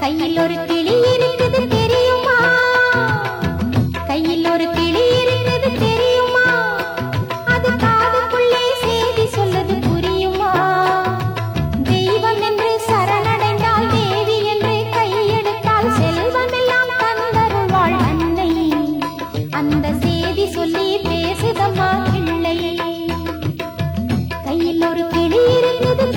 கையில் ஒரு கிளி இருக்குது தெரியுமா? கையில் ஒரு கிளி இருக்குது தெரியுமா? அது காதுக்குள்ளே செய்தி சொல்லுது புரியுமா? தெய்வம் என்று சரணடைந்தால் தேவி என்று கையெடுத்தால் செல்வம் எல்லாம் தந்தருவாள் அன்னை. அந்த செய்தி சொல்லி பேசுதம்மா பிள்ளையை கையில் ஒரு கிளி இருக்குது